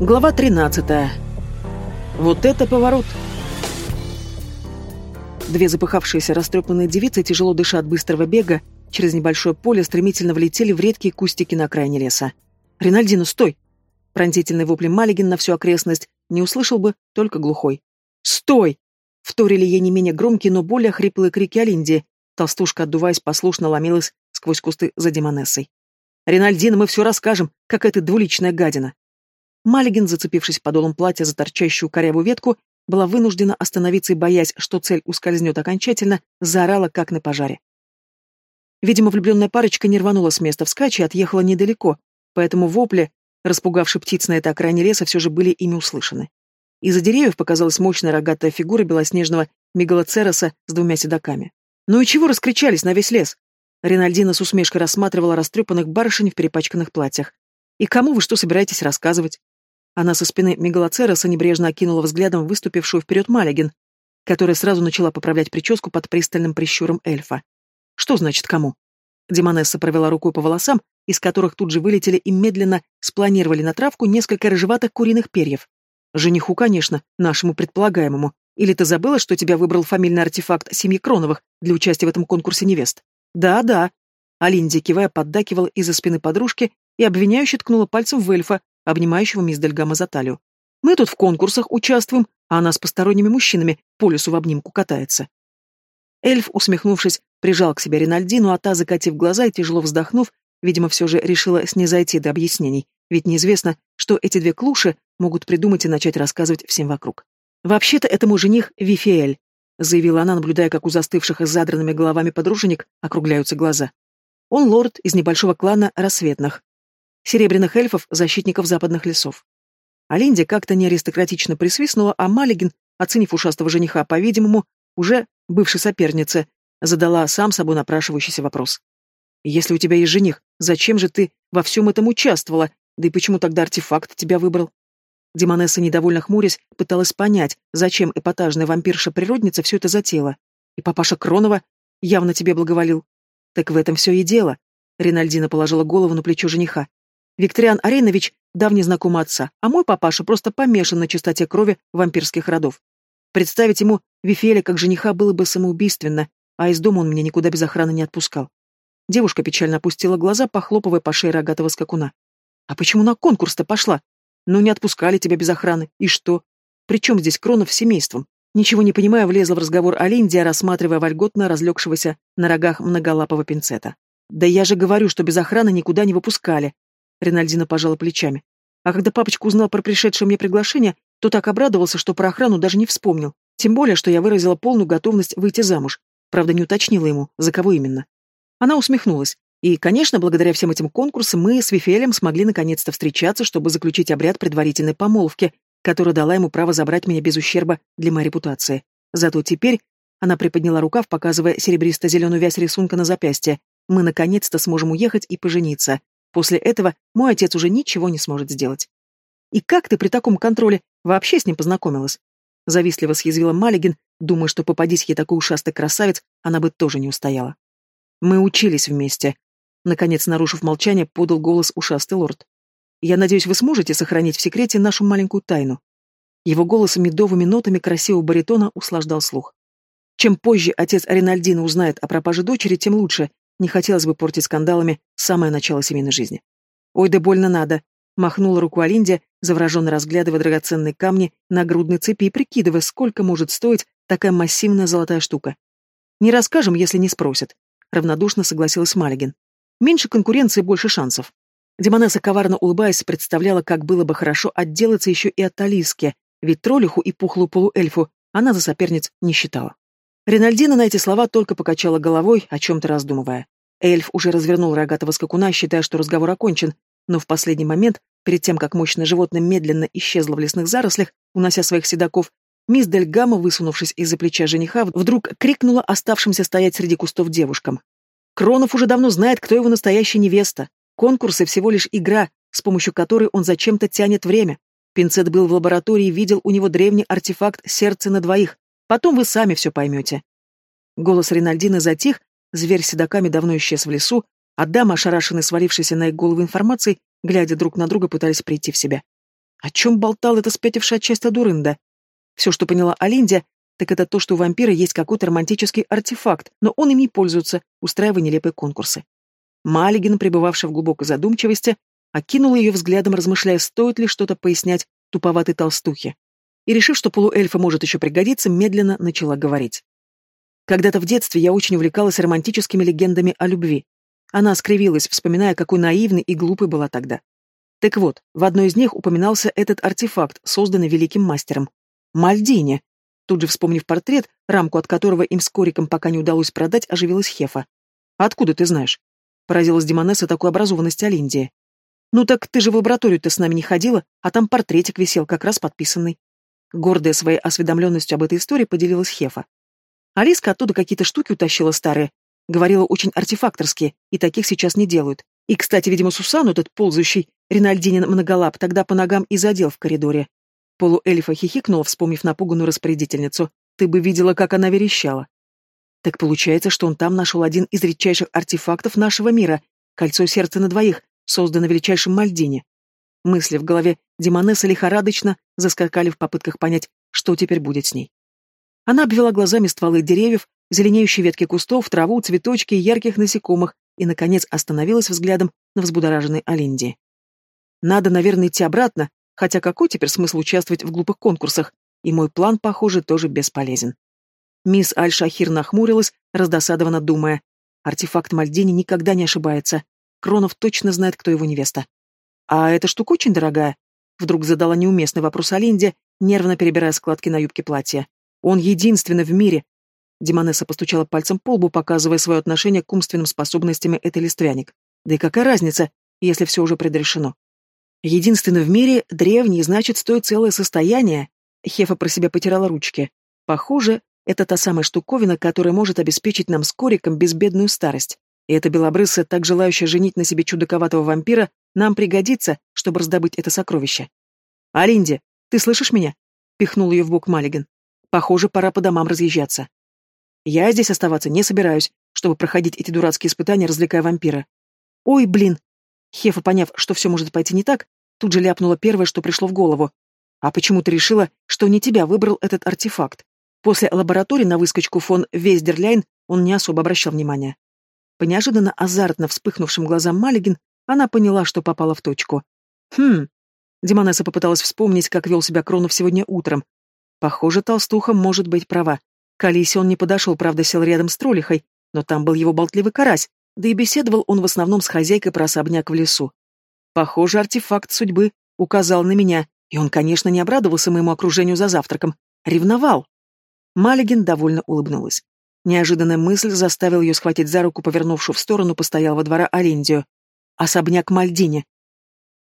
Глава 13. Вот это поворот. Две запыхавшиеся растрепанные девицы, тяжело дыша от быстрого бега, через небольшое поле стремительно влетели в редкие кустики на окраине леса. «Ринальдину, стой!» Пронзительный вопли Малигин на всю окрестность не услышал бы, только глухой. «Стой!» Вторили ей не менее громкие, но более хриплые крики Алинди. Толстушка, отдуваясь, послушно ломилась сквозь кусты за демонессой. «Ринальдина, мы все расскажем, как эта двуличная гадина!» Малигин, зацепившись подолом платья за торчащую корявую ветку, была вынуждена остановиться и, боясь, что цель ускользнет окончательно, заорала, как на пожаре. Видимо, влюбленная парочка не рванула с места вскачь и отъехала недалеко, поэтому вопли, распугавшие птиц на этой окраине леса, все же были ими услышаны. Из-за деревьев показалась мощная рогатая фигура белоснежного мегалоцероса с двумя седаками. «Ну и чего раскричались на весь лес?» Ринальдина с усмешкой рассматривала растрепанных барышень в перепачканных платьях. «И кому вы что собираетесь рассказывать?» Она со спины Мегалоцероса небрежно окинула взглядом выступившую вперед Малягин, которая сразу начала поправлять прическу под пристальным прищуром эльфа. «Что значит кому?» Демонесса провела рукой по волосам, из которых тут же вылетели и медленно спланировали на травку несколько рыжеватых куриных перьев. «Жениху, конечно, нашему предполагаемому. Или ты забыла, что тебя выбрал фамильный артефакт семьи Кроновых для участия в этом конкурсе невест?» «Да, да». Алинди, кивая, поддакивала из-за спины подружки и обвиняюще ткнула пальцем в эльфа, обнимающего мисс Дельгама за талию. «Мы тут в конкурсах участвуем, а она с посторонними мужчинами по лесу в обнимку катается». Эльф, усмехнувшись, прижал к себе Ринальдину, а та, закатив глаза и тяжело вздохнув, видимо, все же решила снизойти до объяснений, ведь неизвестно, что эти две клуши могут придумать и начать рассказывать всем вокруг. «Вообще-то это мой жених Вифиэль», заявила она, наблюдая, как у застывших с задранными головами подруженик округляются глаза. Он лорд из небольшого клана рассветных, серебряных эльфов, защитников западных лесов. Алинди как-то неаристократично присвистнула, а Малигин, оценив ушастого жениха, по-видимому, уже бывшей сопернице, задала сам собой напрашивающийся вопрос. «Если у тебя есть жених, зачем же ты во всем этом участвовала? Да и почему тогда артефакт тебя выбрал?» Демонесса, недовольно хмурясь, пыталась понять, зачем эпатажная вампирша-природница все это затеяла. И папаша Кронова явно тебе благоволил. Так в этом все и дело. Ринальдина положила голову на плечо жениха. Викториан Аренович — давний знакомый отца, а мой папаша просто помешан на чистоте крови вампирских родов. Представить ему Вифеля как жениха было бы самоубийственно, а из дома он меня никуда без охраны не отпускал. Девушка печально опустила глаза, похлопывая по шее рогатого скакуна. «А почему на конкурс-то пошла? Ну, не отпускали тебя без охраны. И что? Причем здесь Кронов с семейством?» Ничего не понимая, влезла в разговор Алиндия, рассматривая вольготно разлегшегося на рогах многолапого пинцета. «Да я же говорю, что без охраны никуда не выпускали. Ринальдина пожала плечами. А когда папочка узнал про пришедшее мне приглашение, то так обрадовался, что про охрану даже не вспомнил. Тем более, что я выразила полную готовность выйти замуж. Правда, не уточнила ему, за кого именно. Она усмехнулась. И, конечно, благодаря всем этим конкурсам мы с Вифелем смогли наконец-то встречаться, чтобы заключить обряд предварительной помолвки, которая дала ему право забрать меня без ущерба для моей репутации. Зато теперь она приподняла рукав, показывая серебристо-зеленую вязь рисунка на запястье. Мы наконец-то сможем уехать и пожениться. После этого мой отец уже ничего не сможет сделать. И как ты при таком контроле вообще с ним познакомилась? Завистливо съязвила Малигин, думая, что попадись ей такой ушастый красавец, она бы тоже не устояла. Мы учились вместе. Наконец, нарушив молчание, подал голос ушастый лорд. Я надеюсь, вы сможете сохранить в секрете нашу маленькую тайну. Его голос медовыми нотами красивого баритона услаждал слух. Чем позже отец Ринальдина узнает о пропаже дочери, тем лучше, не хотелось бы портить скандалами самое начало семейной жизни. «Ой, да больно надо!» — махнула руку Алиндия, завороженно разглядывая драгоценные камни на грудной цепи и прикидывая, сколько может стоить такая массивная золотая штука. «Не расскажем, если не спросят», — равнодушно согласилась Малигин. «Меньше конкуренции, больше шансов». Демонесса, коварно улыбаясь, представляла, как было бы хорошо отделаться еще и от Алиски, ведь троллиху и пухлую полуэльфу она за соперниц не считала. Ринальдина на эти слова только покачала головой, о чем-то раздумывая. Эльф уже развернул рогатого скакуна, считая, что разговор окончен, но в последний момент, перед тем, как мощное животное медленно исчезло в лесных зарослях, унося своих седаков, мисс Дель Гамма, высунувшись из-за плеча жениха, вдруг крикнула оставшимся стоять среди кустов девушкам. «Кронов уже давно знает, кто его настоящая невеста. Конкурсы всего лишь игра, с помощью которой он зачем-то тянет время. Пинцет был в лаборатории и видел у него древний артефакт «Сердце на двоих». Потом вы сами все поймете. Голос Ринальдины затих, зверь с седоками давно исчез в лесу, а дамы, ошарашенные свалившейся на их голову информацией, глядя друг на друга, пытались прийти в себя. О чем болтал эта спятившая часть Адурында? Все, что поняла Алиндия, так это то, что у вампира есть какой-то романтический артефакт, но он им не пользуется, устраивая нелепые конкурсы. Малигин, пребывавший в глубокой задумчивости, окинул ее взглядом, размышляя, стоит ли что-то пояснять туповатой толстухе. И, решив, что полуэльфа может еще пригодиться, медленно начала говорить. Когда-то в детстве я очень увлекалась романтическими легендами о любви. Она скривилась, вспоминая, какой наивной и глупой была тогда. Так вот, в одной из них упоминался этот артефакт, созданный великим мастером. Мальдине. Тут же вспомнив портрет, рамку от которого им с Кориком пока не удалось продать, оживилась Хефа. «Откуда ты знаешь?» Поразилась Демонесса такой образованности Алиндии. «Ну так ты же в лабораторию-то с нами не ходила, а там портретик висел, как раз подписанный». Гордая своей осведомленностью об этой истории поделилась Хефа. Алиска оттуда какие-то штуки утащила старые. Говорила очень артефакторские, и таких сейчас не делают. И, кстати, видимо, Сусану, этот ползающий Ринальдинин многолап, тогда по ногам и задел в коридоре. Полуэльфа хихикнула, вспомнив напуганную распорядительницу. Ты бы видела, как она верещала. Так получается, что он там нашел один из редчайших артефактов нашего мира — кольцо сердца на двоих, созданное величайшим Мальдине. Мысли в голове Демонесса лихорадочно заскакали в попытках понять, что теперь будет с ней. Она обвела глазами стволы деревьев, зеленеющие ветки кустов, траву, цветочки и ярких насекомых и, наконец, остановилась взглядом на взбудораженной Алинде. Надо, наверное, идти обратно, хотя какой теперь смысл участвовать в глупых конкурсах? И мой план, похоже, тоже бесполезен. Мисс Аль-Шахир нахмурилась, раздосадованно думая. Артефакт Мальдини никогда не ошибается. Кронов точно знает, кто его невеста. «А эта штука очень дорогая?» Вдруг задала неуместный вопрос Алинде, нервно перебирая складки на юбке платья. «Он единственный в мире!» Демонесса постучала пальцем по лбу, показывая свое отношение к умственным способностям этой листвяник. «Да и какая разница, если все уже предрешено?» «Единственный в мире, древний, значит, стоит целое состояние!» Хефа про себя потирала ручки. «Похоже, это та самая штуковина, которая может обеспечить нам с Кориком безбедную старость. И эта белобрысая, так желающая женить на себе чудаковатого вампира, нам пригодится, чтобы раздобыть это сокровище. «Алинди, ты слышишь меня?» — пихнул ее в бок Маллиган. «Похоже, пора по домам разъезжаться. Я здесь оставаться не собираюсь, чтобы проходить эти дурацкие испытания, развлекая вампира. Ой, блин!» Хефа, поняв, что все может пойти не так, тут же ляпнула первое, что пришло в голову. «А почему ты решила, что не тебя выбрал этот артефакт?» После лаборатории на выскочку фон Вейздерляйн он не особо обращал внимания. По неожиданно азартно вспыхнувшим глазам Малигин она поняла, что попала в точку. Хм. Демонесса попыталась вспомнить, как вел себя Кронов сегодня утром. Похоже, толстуха может быть права. К Алисе он не подошел, правда, сел рядом с троллихой, но там был его болтливый карась, да и беседовал он в основном с хозяйкой про особняк в лесу. Похоже, артефакт судьбы указал на меня, и он, конечно, не обрадовался моему окружению за завтраком. Ревновал. Малигин довольно улыбнулась. Неожиданная мысль заставила ее схватить за руку повернувшую в сторону постоялого двора Алиндию особняк Мальдини.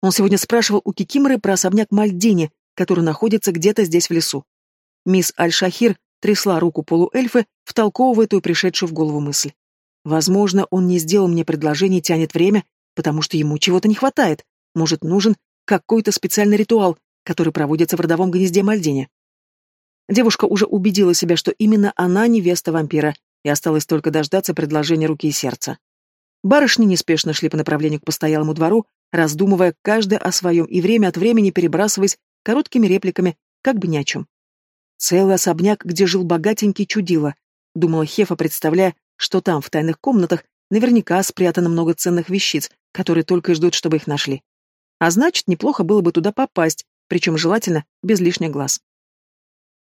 Он сегодня спрашивал у Кикиморы про особняк Мальдини, который находится где-то здесь в лесу. Мисс Аль-Шахир трясла руку полуэльфы, втолковывая ту пришедшую в голову мысль. Возможно, он не сделал мне предложение и тянет время, потому что ему чего-то не хватает. Может, нужен какой-то специальный ритуал, который проводится в родовом гнезде Мальдини. Девушка уже убедила себя, что именно она невеста вампира, и осталось только дождаться предложения руки и сердца. Барышни неспешно шли по направлению к постоялому двору, раздумывая каждая о своем и время от времени перебрасываясь короткими репликами, как бы ни о чем. Целый особняк, где жил богатенький чудило, думала Хефа, представляя, что там, в тайных комнатах, наверняка спрятано много ценных вещиц, которые только и ждут, чтобы их нашли. А значит, неплохо было бы туда попасть, причем желательно без лишних глаз.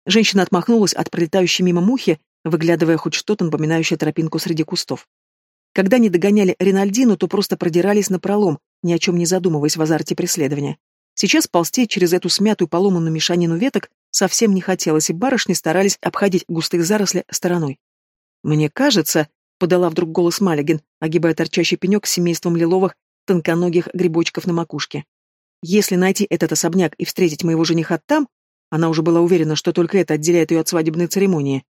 Женщина отмахнулась от пролетающей мимо мухи, выглядывая хоть что-то напоминающее тропинку среди кустов. Когда не догоняли Ринальдину, то просто продирались на пролом, ни о чем не задумываясь в азарте преследования. Сейчас ползти через эту смятую поломанную мешанину веток совсем не хотелось, и барышни старались обходить густые заросли стороной. «Мне кажется», — подала вдруг голос Малигин, огибая торчащий пенек с семейством лиловых, тонконогих грибочков на макушке. «Если найти этот особняк и встретить моего жениха там...» Она уже была уверена, что только это отделяет ее от свадебной церемонии.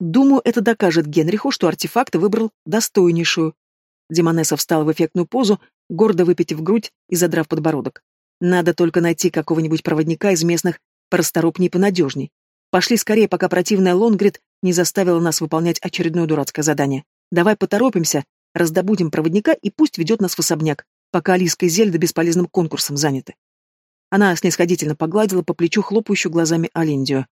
Думаю, это докажет Генриху, что артефакт выбрал достойнейшую. Демонесса встала в эффектную позу, гордо выпитив грудь и задрав подбородок. Надо только найти какого-нибудь проводника из местных порасторопней и понадежней. Пошли скорее, пока противная Лонгрид не заставила нас выполнять очередное дурацкое задание. Давай поторопимся, раздобудем проводника и пусть ведет нас в особняк, пока Алиска и Зельда бесполезным конкурсом заняты. Она снисходительно погладила по плечу хлопающую глазами Алиндию.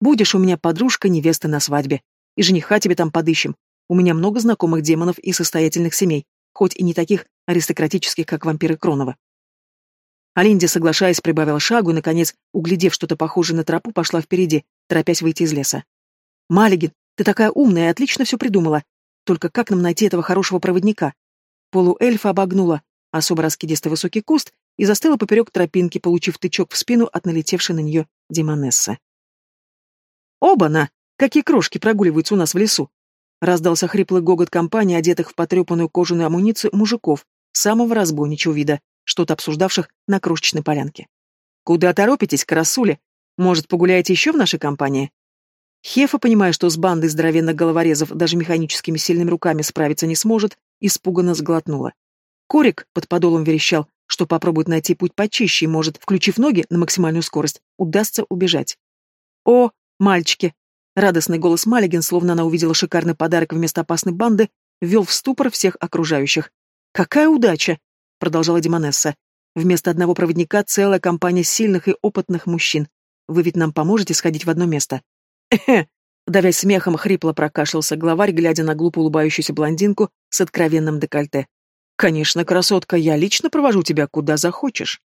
«Будешь у меня подружка невеста на свадьбе. И жениха тебе там подыщем. У меня много знакомых демонов и состоятельных семей, хоть и не таких аристократических, как вампиры Кронова». Алиндия, соглашаясь, прибавила шагу и, наконец, углядев что-то похожее на тропу, пошла впереди, торопясь выйти из леса. «Малигин, ты такая умная и отлично все придумала. Только как нам найти этого хорошего проводника?» Полуэльфа обогнула особо раскидистый высокий куст и застыла поперек тропинки, получив тычок в спину от налетевшей на нее демонессы. «Оба-на! Какие крошки прогуливаются у нас в лесу!» Раздался хриплый гогот компании, одетых в потрепанную кожаную амуницию мужиков, самого разбойничего вида, что-то обсуждавших на крошечной полянке. «Куда торопитесь, красули? Может, погуляете еще в нашей компании?» Хефа, понимая, что с бандой здоровенных головорезов даже механическими сильными руками справиться не сможет, испуганно сглотнула. Корик под подолом верещал, что попробует найти путь почище и, может, включив ноги на максимальную скорость, удастся убежать. «О, мальчики!» Радостный голос Малигин, словно она увидела шикарный подарок вместо опасной банды, ввел в ступор всех окружающих. «Какая удача!» — продолжала Демонесса. «Вместо одного проводника целая компания сильных и опытных мужчин. Вы ведь нам поможете сходить в одно место?» «Эхе!» Давясь смехом, хрипло прокашлялся главарь, глядя на глупо улыбающуюся блондинку с откровенным декольте. «Конечно, красотка, я лично провожу тебя куда захочешь».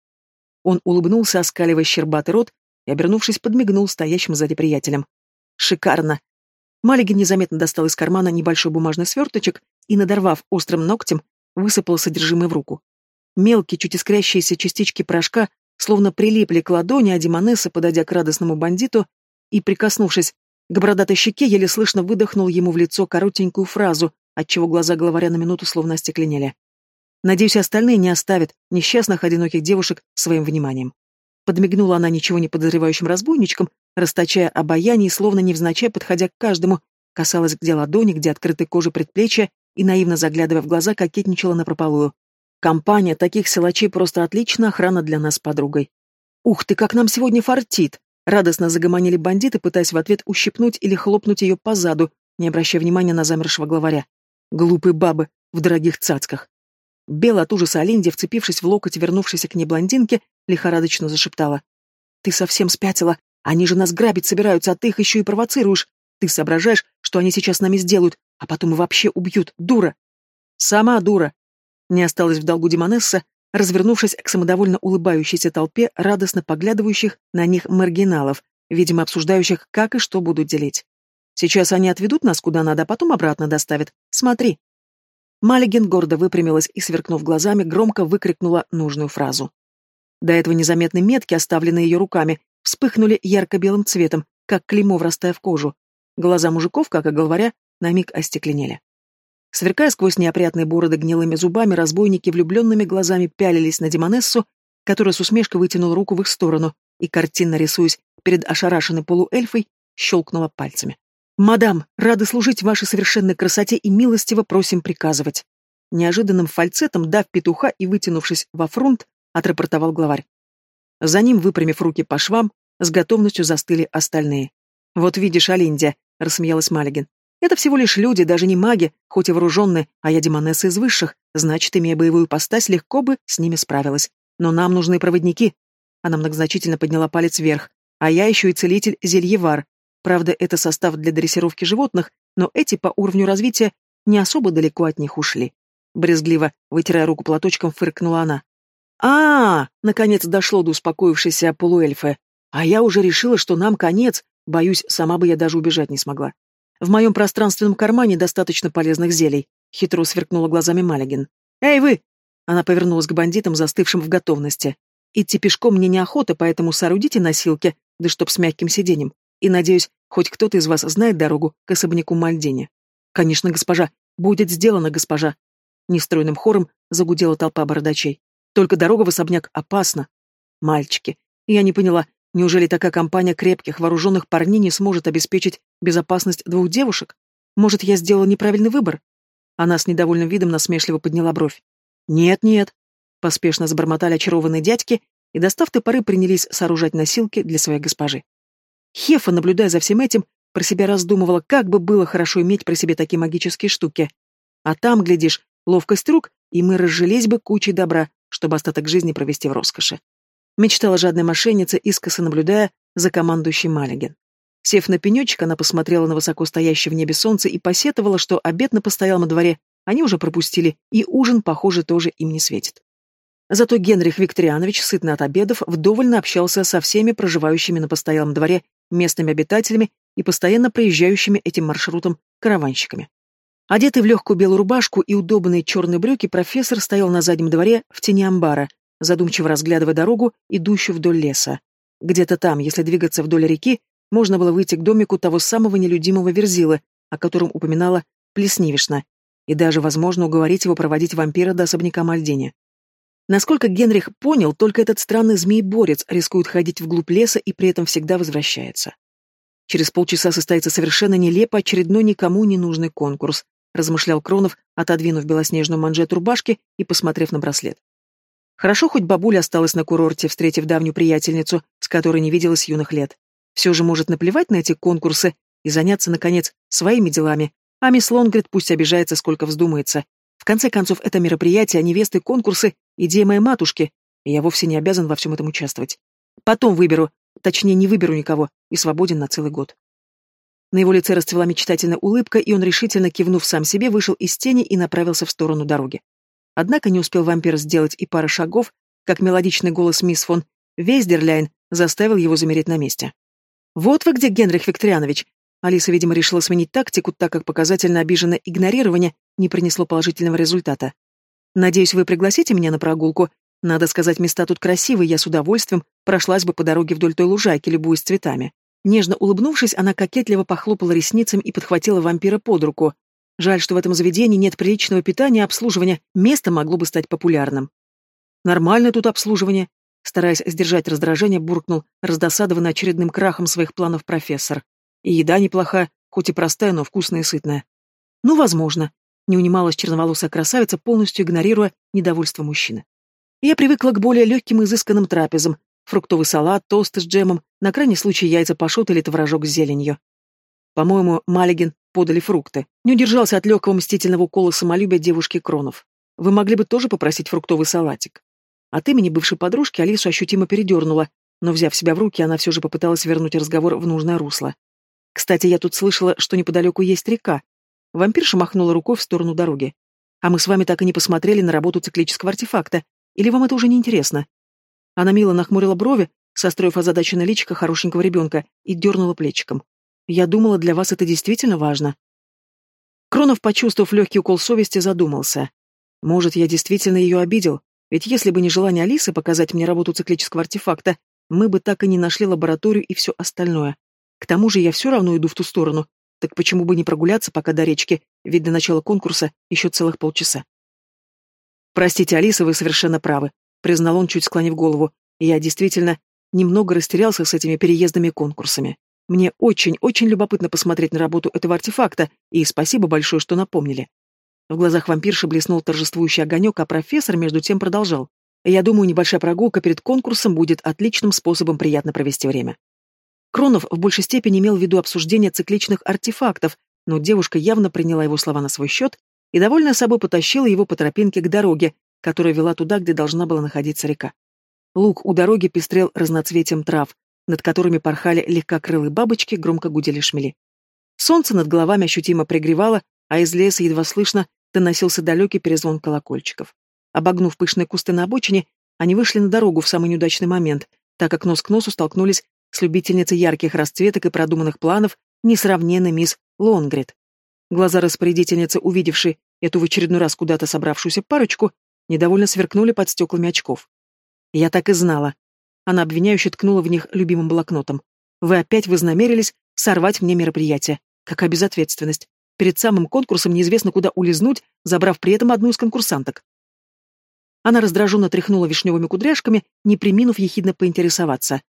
Он улыбнулся, оскаливая щербатый рот, и, обернувшись, подмигнул стоящим сзади приятелям. «Шикарно!» Малигин незаметно достал из кармана небольшой бумажный сверточек и, надорвав острым ногтем, высыпал содержимое в руку. Мелкие, чуть искрящиеся частички порошка словно прилипли к ладони, а Димонесса, подойдя к радостному бандиту и, прикоснувшись к бородатой щеке, еле слышно выдохнул ему в лицо коротенькую фразу, отчего глаза главаря на минуту словно остекленели. Надеюсь, остальные не оставят несчастных одиноких девушек своим вниманием. Подмигнула она ничего не подозревающим разбойничкам, расточая обаяние словно невзначай, подходя к каждому, касалась где ладони, где открытой кожи предплечья и, наивно заглядывая в глаза, кокетничала напропалую. Компания таких силачей просто отлично, охрана для нас подругой. «Ух ты, как нам сегодня фартит!» Радостно загомонили бандиты, пытаясь в ответ ущипнуть или хлопнуть ее по заду, не обращая внимания на замершего главаря. Глупые бабы в дорогих цацках. Бела от ужаса Алинди, вцепившись в локоть вернувшейся к ней блондинке, лихорадочно зашептала. «Ты совсем спятила. Они же нас грабить собираются, а ты их еще и провоцируешь. Ты соображаешь, что они сейчас с нами сделают, а потом и вообще убьют. Дура!» «Сама дура!» Не осталось в долгу Демонесса, развернувшись к самодовольно улыбающейся толпе, радостно поглядывающих на них маргиналов, видимо, обсуждающих, как и что будут делить. «Сейчас они отведут нас куда надо, а потом обратно доставят. Смотри!» Малигин гордо выпрямилась и, сверкнув глазами, громко выкрикнула нужную фразу. До этого незаметные метки, оставленные ее руками, вспыхнули ярко-белым цветом, как клеймо врастая в кожу. Глаза мужиков, как и говоря, на миг остекленели. Сверкая сквозь неопрятные бороды гнилыми зубами, разбойники влюбленными глазами пялились на Демонессу, которая с усмешкой вытянула руку в их сторону и, картинно рисуясь перед ошарашенной полуэльфой, щелкнула пальцами. «Мадам, рады служить вашей совершенной красоте и милостиво просим приказывать». Неожиданным фальцетом, дав петуха и вытянувшись во фронт, отрапортовал главарь. За ним, выпрямив руки по швам, с готовностью застыли остальные. «Вот видишь, Алиндия», — рассмеялась Малигин. «Это всего лишь люди, даже не маги, хоть и вооруженные, а я демонесса из высших, значит, имея боевую постась, легко бы с ними справилась. Но нам нужны проводники». Она многозначительно подняла палец вверх. «А я еще и целитель Зельевар, Правда, это состав для дрессировки животных, но эти по уровню развития не особо далеко от них ушли. Брезгливо, вытирая руку платочком, фыркнула она. а, -а, -а наконец дошло до успокоившейся полуэльфы. А я уже решила, что нам конец. Боюсь, сама бы я даже убежать не смогла. В моем пространственном кармане достаточно полезных зелий. Хитро сверкнула глазами Малягин. «Эй, вы!» Она повернулась к бандитам, застывшим в готовности. «Идти пешком мне неохота, поэтому соорудите носилки, да чтоб с мягким сиденьем. И, надеюсь, хоть кто-то из вас знает дорогу к особняку Мальдине. Конечно, госпожа. Будет сделано, госпожа. Нестройным хором загудела толпа бородачей. Только дорога в особняк опасна. Мальчики. Я не поняла, неужели такая компания крепких, вооруженных парней не сможет обеспечить безопасность двух девушек? Может, я сделала неправильный выбор? Она с недовольным видом насмешливо подняла бровь. «Нет-нет», — поспешно забормотали очарованные дядьки и, достав топоры, принялись сооружать носилки для своей госпожи. Хефа, наблюдая за всем этим, про себя раздумывала, как бы было хорошо иметь при себе такие магические штуки. А там, глядишь, ловкость рук, и мы разжились бы кучей добра, чтобы остаток жизни провести в роскоши. Мечтала жадная мошенница, искоса наблюдая за командующей Маллиген. Сев на пенечек, она посмотрела на высоко стоящее в небе солнце и посетовала, что обед на постоялом дворе они уже пропустили, и ужин, похоже, тоже им не светит. Зато Генрих Викторианович, сытно от обедов, вдоволь общался со всеми проживающими на постоялом дворе местными обитателями и постоянно проезжающими этим маршрутом караванщиками. Одетый в легкую белую рубашку и удобные черные брюки, профессор стоял на заднем дворе в тени амбара, задумчиво разглядывая дорогу, идущую вдоль леса. Где-то там, если двигаться вдоль реки, можно было выйти к домику того самого нелюдимого Верзилы, о котором упоминала Плеснивишна, и даже, возможно, уговорить его проводить вампира до особняка Мальдини. Насколько Генрих понял, только этот странный змей-борец рискует ходить вглубь леса и при этом всегда возвращается. Через полчаса состоится совершенно нелепо очередной никому не нужный конкурс, размышлял Кронов, отодвинув белоснежную манжету рубашки и посмотрев на браслет. Хорошо, хоть бабуля осталась на курорте, встретив давнюю приятельницу, с которой не виделась юных лет. Все же может наплевать на эти конкурсы и заняться, наконец, своими делами, а мисс Лонгрид пусть обижается, сколько вздумается. В конце концов, это мероприятие, а невесты, конкурсы — идея моей матушки, и я вовсе не обязан во всем этом участвовать. Потом выберу, точнее, не выберу никого, и свободен на целый год. На его лице расцвела мечтательная улыбка, и он, решительно кивнув сам себе, вышел из тени и направился в сторону дороги. Однако не успел вампир сделать и пары шагов, как мелодичный голос мисс фон Вейздерляйн заставил его замереть на месте. «Вот вы где, Генрих Викторианович!» Алиса, видимо, решила сменить тактику, так как показательно обиженное игнорирование не принесло положительного результата. «Надеюсь, вы пригласите меня на прогулку. Надо сказать, места тут красивые, я с удовольствием прошлась бы по дороге вдоль той лужайки, любуясь цветами». Нежно улыбнувшись, она кокетливо похлопала ресницами и подхватила вампира под руку. Жаль, что в этом заведении нет приличного питания и обслуживания, место могло бы стать популярным. Нормальное тут обслуживание, Стараясь сдержать раздражение, буркнул, раздосадованный очередным крахом своих планов профессор. И еда неплохая, хоть и простая, но вкусная и сытная. Ну, возможно. Не унималась черноволосая красавица, полностью игнорируя недовольство мужчины. Я привыкла к более легким и изысканным трапезам. Фруктовый салат, тосты с джемом, на крайний случай яйца пашот или творожок с зеленью. По-моему, Малигин подали фрукты. Не удержался от легкого мстительного укола самолюбия девушки Кронов. Вы могли бы тоже попросить фруктовый салатик. От имени бывшей подружки Алису ощутимо передернула, но, взяв себя в руки, она все же попыталась вернуть разговор в нужное русло. «Кстати, я тут слышала, что неподалеку есть река». Вампирша махнула рукой в сторону дороги. «А мы с вами так и не посмотрели на работу циклического артефакта. Или вам это уже не интересно?» Она мило нахмурила брови, состроив озадаченное личико хорошенького ребенка, и дернула плечиком. «Я думала, для вас это действительно важно». Кронов, почувствовав легкий укол совести, задумался. «Может, я действительно ее обидел? Ведь если бы не желание Алисы показать мне работу циклического артефакта, мы бы так и не нашли лабораторию и все остальное. К тому же я все равно иду в ту сторону. Так почему бы не прогуляться пока до речки, ведь до начала конкурса еще целых полчаса. «Простите, Алиса, вы совершенно правы», — признал он, чуть склонив голову. «Я действительно немного растерялся с этими переездами и конкурсами. Мне очень-очень любопытно посмотреть на работу этого артефакта, и спасибо большое, что напомнили. В глазах вампирши блеснул торжествующий огонек, а профессор между тем продолжал. «Я думаю, небольшая прогулка перед конкурсом будет отличным способом приятно провести время». Кронов в большей степени имел в виду обсуждение цикличных артефактов, но девушка явно приняла его слова на свой счет и, довольная собой, потащила его по тропинке к дороге, которая вела туда, где должна была находиться река. Луг у дороги пестрел разноцветием трав, над которыми порхали легкокрылые бабочки, громко гудели шмели. Солнце над головами ощутимо пригревало, а из леса едва слышно доносился далекий перезвон колокольчиков. Обогнув пышные кусты на обочине, они вышли на дорогу в самый неудачный момент, так как нос к носу столкнулись с ярких расцветок и продуманных планов несравненной мисс Лонгрид. Глаза распорядительницы, увидевшей эту в очередной раз куда-то собравшуюся парочку, недовольно сверкнули под стеклами очков. «Я так и знала». Она обвиняюще ткнула в них любимым блокнотом. «Вы опять вознамерились сорвать мне мероприятие. Какая безответственность. Перед самым конкурсом неизвестно куда улизнуть, забрав при этом одну из конкурсанток. Она раздраженно тряхнула вишневыми кудряшками, не приминув ехидно поинтересоваться.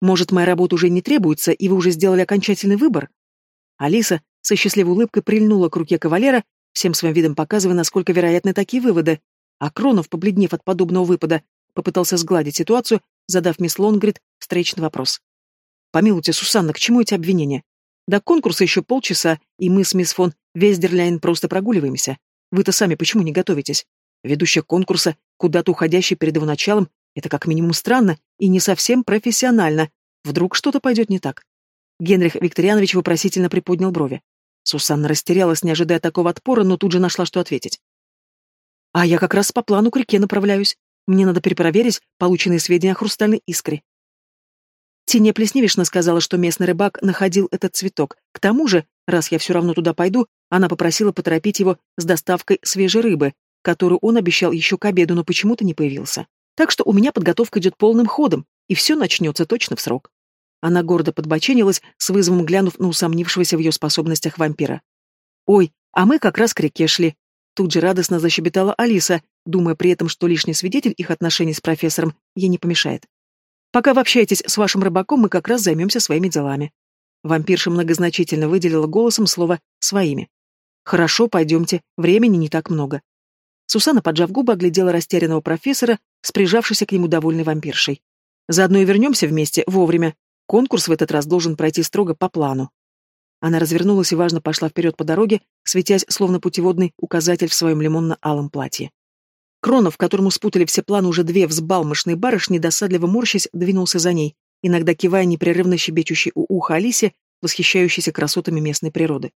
«Может, моя работа уже не требуется, и вы уже сделали окончательный выбор?» Алиса со счастливой улыбкой прильнула к руке кавалера, всем своим видом показывая, насколько вероятны такие выводы. А Кронов, побледнев от подобного выпада, попытался сгладить ситуацию, задав мисс Лонгрид встречный вопрос. «Помилуйте, Сусанна, к чему эти обвинения? До конкурса еще полчаса, и мы с мисс фон Вездерляйн просто прогуливаемся. Вы-то сами почему не готовитесь? Ведущая конкурса, куда-то уходящий перед его началом, Это как минимум странно и не совсем профессионально. Вдруг что-то пойдет не так. Генрих Викторианович вопросительно приподнял брови. Сусанна растерялась, не ожидая такого отпора, но тут же нашла, что ответить. «А я как раз по плану к реке направляюсь. Мне надо перепроверить полученные сведения о хрустальной искре». Тиня Плесневишна сказала, что местный рыбак находил этот цветок. К тому же, раз я все равно туда пойду, она попросила поторопить его с доставкой свежей рыбы, которую он обещал еще к обеду, но почему-то не появился. Так что у меня подготовка идет полным ходом, и все начнется точно в срок. Она гордо подбоченилась, с вызовом глянув на усомнившегося в ее способностях вампира. «Ой, а мы как раз к реке шли». Тут же радостно защебетала Алиса, думая при этом, что лишний свидетель их отношений с профессором ей не помешает. «Пока вы общаетесь с вашим рыбаком, мы как раз займемся своими делами». Вампирша многозначительно выделила голосом слово «своими». «Хорошо, пойдемте, времени не так много». Сусана, поджав губы, оглядела растерянного профессора с прижавшейся к нему довольной вампиршей. «Заодно и вернемся вместе, вовремя. Конкурс в этот раз должен пройти строго по плану». Она развернулась и важно пошла вперед по дороге, светясь, словно путеводный указатель в своем лимонно-алом платье. Кронов, которому спутали все планы уже две взбалмошные барышни, досадливо морщась, двинулся за ней, иногда кивая непрерывно щебечущей у уха Алисе, восхищающейся красотами местной природы.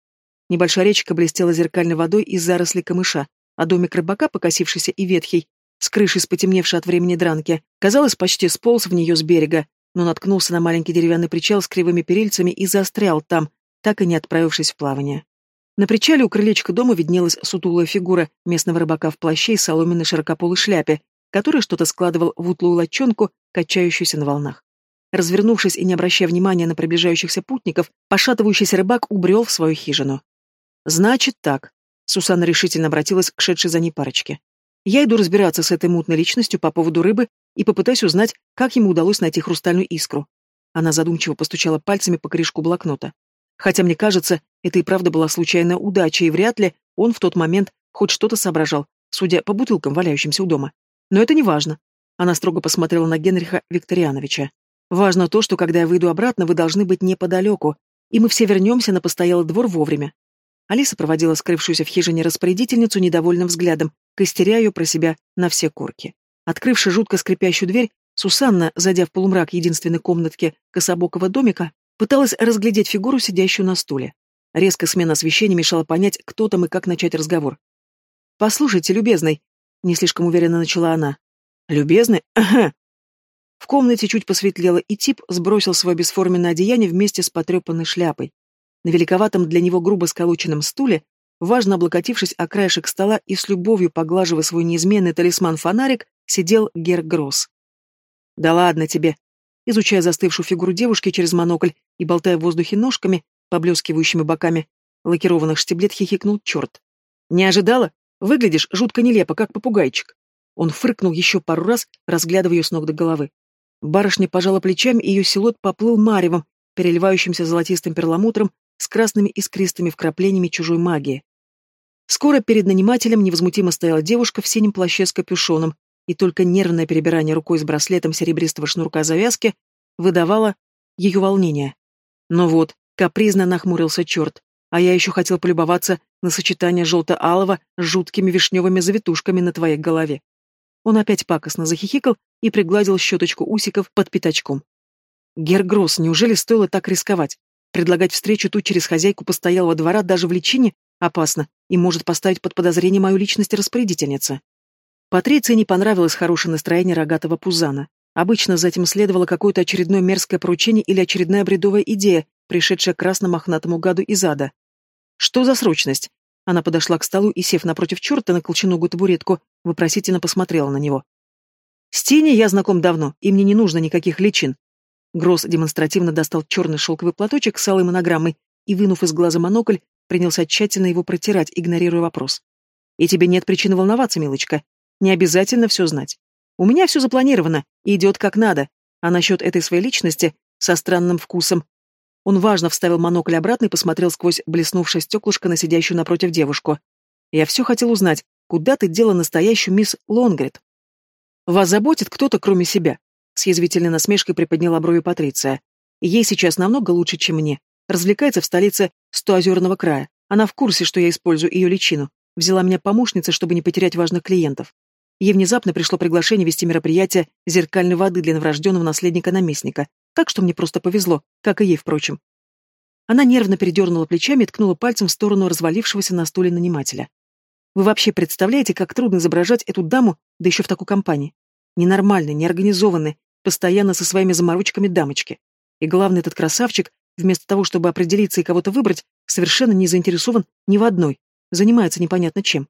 Небольшая речка блестела зеркальной водой из зарослей камыша, а домик рыбака, покосившийся и ветхий, с крышей, спотемневшей от времени дранки, казалось, почти сполз в нее с берега, но наткнулся на маленький деревянный причал с кривыми перильцами и застрял там, так и не отправившись в плавание. На причале у крылечка дома виднелась сутулая фигура местного рыбака в плаще и соломенной широкополой шляпе, который что-то складывал в утлую лодчонку, качающуюся на волнах. Развернувшись и не обращая внимания на приближающихся путников, пошатывающийся рыбак убрел в свою хижину. «Значит так», — Сусанна решительно обратилась к шедшей за ней парочке. «Я иду разбираться с этой мутной личностью по поводу рыбы и попытаюсь узнать, как ему удалось найти хрустальную искру». Она задумчиво постучала пальцами по корешку блокнота. Хотя, мне кажется, это и правда была случайная удача, и вряд ли он в тот момент хоть что-то соображал, судя по бутылкам, валяющимся у дома. Но это не важно. Она строго посмотрела на Генриха Викториановича. Важно то, что когда я выйду обратно, вы должны быть неподалеку, и мы все вернемся на постоялый двор вовремя. Алиса проводила скрывшуюся в хижине распорядительницу недовольным взглядом, костеря ее про себя на все корки. Открывши жутко скрипящую дверь, Сусанна, зайдя в полумрак единственной комнатки кособокого домика, Пыталась разглядеть фигуру, сидящую на стуле. Резко смена освещения мешала понять, кто там и как начать разговор. «Послушайте, любезный», — не слишком уверенно начала она. «Любезный? Ага». В комнате чуть посветлело, и тип сбросил свое бесформенное одеяние вместе с потрепанной шляпой. На великоватом для него грубо сколоченном стуле, важно облокотившись о краешек стола и с любовью поглаживая свой неизменный талисман-фонарик, сидел Гер Гросс. «Да ладно тебе», изучая застывшую фигуру девушки через монокль и болтая в воздухе ножками, поблескивающими боками, лакированных штиблет хихикнул черт. «Не ожидала? Выглядишь жутко нелепо, как попугайчик». Он фыркнул еще пару раз, разглядывая ее с ног до головы. Барышня пожала плечами, и ее силуэт поплыл маревом, переливающимся золотистым перламутром с красными искристыми вкраплениями чужой магии. Скоро перед нанимателем невозмутимо стояла девушка в синем плаще с капюшоном, и только нервное перебирание рукой с браслетом серебристого шнурка завязки выдавало ее волнение. Но вот, капризно нахмурился черт, а я еще хотел полюбоваться на сочетание желто-алого с жуткими вишневыми завитушками на твоей голове. Он опять пакостно захихикал и пригладил щеточку усиков под пятачком. Гергросс, неужели стоило так рисковать? Предлагать встречу тут через хозяйку постоялого двора даже в личине опасно и может поставить под подозрение мою личность распорядительницы. Патриции не понравилось хорошее настроение рогатого пузана. Обычно за этим следовало какое-то очередное мерзкое поручение или очередная бредовая идея, пришедшая красномохнатому гаду из ада. «Что за срочность?» Она подошла к столу и, сев напротив черта на колченогую табуретку, вопросительно посмотрела на него. «С Тиней я знаком давно, и мне не нужно никаких личин». Гросс демонстративно достал черный шелковый платочек с алой монограммой и, вынув из глаза монокль, принялся тщательно его протирать, игнорируя вопрос. «И тебе нет причин волноваться, милочка. Не обязательно все знать. У меня все запланировано и идет как надо, а насчет этой своей личности со странным вкусом. Он важно вставил монокль обратно и посмотрел сквозь блеснувшее стеклышко на сидящую напротив девушку. Я все хотел узнать, куда ты дела настоящую мисс Лонгрид? Вас заботит кто-то, кроме себя? С язвительной насмешкой приподняла брови Патриция. Ей сейчас намного лучше, чем мне. Развлекается в столице Стоозерного края. Она в курсе, что я использую ее личину. Взяла меня помощницей, чтобы не потерять важных клиентов. Ей внезапно пришло приглашение вести мероприятие зеркальной воды для новорожденного наследника наместника, так что мне просто повезло, как и ей, впрочем. Она нервно передернула плечами и ткнула пальцем в сторону развалившегося на стуле нанимателя. Вы вообще представляете, как трудно изображать эту даму, да еще в такой компании? Ненормальной, неорганизованной, постоянно со своими заморочками дамочки. И главный этот красавчик, вместо того, чтобы определиться и кого-то выбрать, совершенно не заинтересован ни в одной, занимается непонятно чем.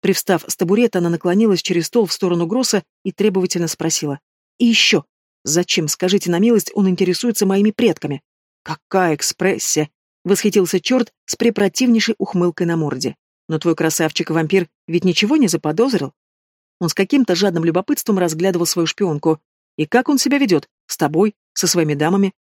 Привстав с табурета, она наклонилась через стол в сторону Гросса и требовательно спросила. «И еще, зачем, скажите на милость, он интересуется моими предками?» «Какая экспрессия!» — восхитился черт с препротивнейшей ухмылкой на морде. «Но твой красавчик-вампир ведь ничего не заподозрил?» Он с каким-то жадным любопытством разглядывал свою шпионку. «И как он себя ведет? С тобой? Со своими дамами?»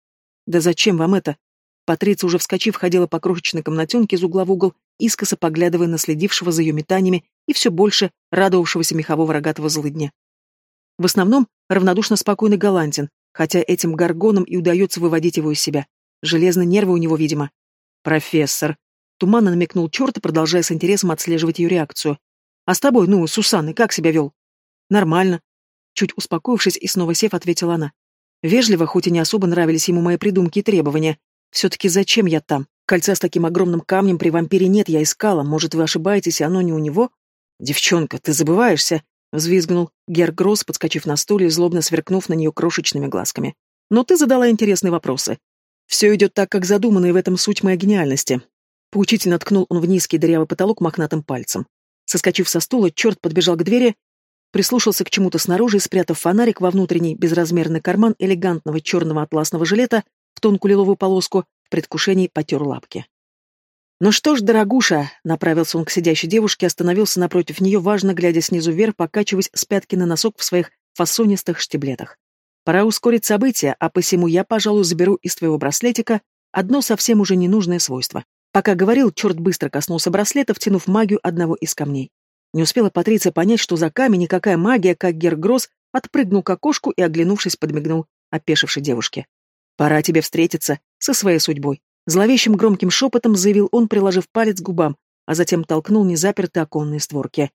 «Да зачем вам это?» Патриция, уже вскочив, ходила по крошечной комнатенке из угла в угол, искоса поглядывая на следившего за ее метаниями и все больше радовавшегося мехового рогатого злыдня. В основном равнодушно спокойный галантин, хотя этим горгоном и удается выводить его из себя. Железные нервы у него, видимо. «Профессор!» Туманно намекнул черт, продолжая с интересом отслеживать ее реакцию. «А с тобой, ну, Сусанной, как себя вел?» «Нормально». Чуть успокоившись и снова сев, ответила она. Вежливо, хоть и не особо нравились ему мои придумки и требования. Все-таки зачем я там? Кольца с таким огромным камнем при вампире нет, я искала. Может, вы ошибаетесь, оно не у него? Девчонка, ты забываешься, взвизгнул Гергросс, подскочив на стуле и злобно сверкнув на нее крошечными глазками. Но ты задала интересные вопросы. Все идет так, как задумано, и в этом суть моей гениальности. Поучительно ткнул он в низкий дырявый потолок мохнатым пальцем. Соскочив со стула, черт подбежал к двери, прислушался к чему-то снаружи и, спрятав фонарик во внутренний безразмерный карман элегантного черного атласного жилета в тонкую лиловую полоску, в предвкушении потер лапки. «Ну что ж, дорогуша», — направился он к сидящей девушке, остановился напротив нее, важно глядя снизу вверх, покачиваясь с пятки на носок в своих фасонистых штиблетах. «Пора ускорить события, а посему я, пожалуй, заберу из твоего браслетика одно совсем уже ненужное свойство». Пока говорил, черт быстро коснулся браслета, втянув магию одного из камней. Не успела Патриция понять, что за камень никакая магия, как Гергросс, отпрыгнул к окошку и, оглянувшись, подмигнул опешившей девушке. «Пора тебе встретиться со своей судьбой», Зловещим громким шепотом заявил он, приложив палец к губам, а затем толкнул незапертые оконные створки.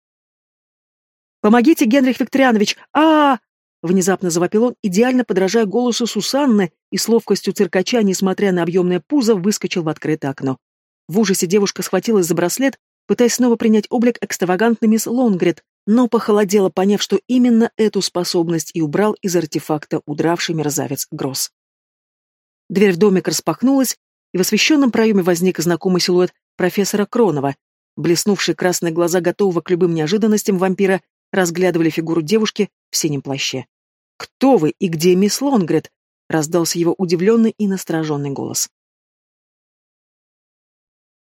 «Помогите, Генрих Викторианович! -а, -а Внезапно завопил он, идеально подражая голосу Сусанны, и с ловкостью циркача, несмотря на объемное пузо, выскочил в открытое окно. В ужасе девушка схватилась за браслет, пытаясь снова принять облик экстравагантной мисс Лонгрид, но похолодела, поняв, что именно эту способность и убрал из артефакта удравший мерзавец Гросс. Дверь в домик распахнулась, и в освещенном проеме возник знакомый силуэт профессора Кронова. Блеснувшие красные глаза готового к любым неожиданностям вампира разглядывали фигуру девушки в синем плаще. «Кто вы и где мисс Лонгрет?» — раздался его удивленный и настороженный голос.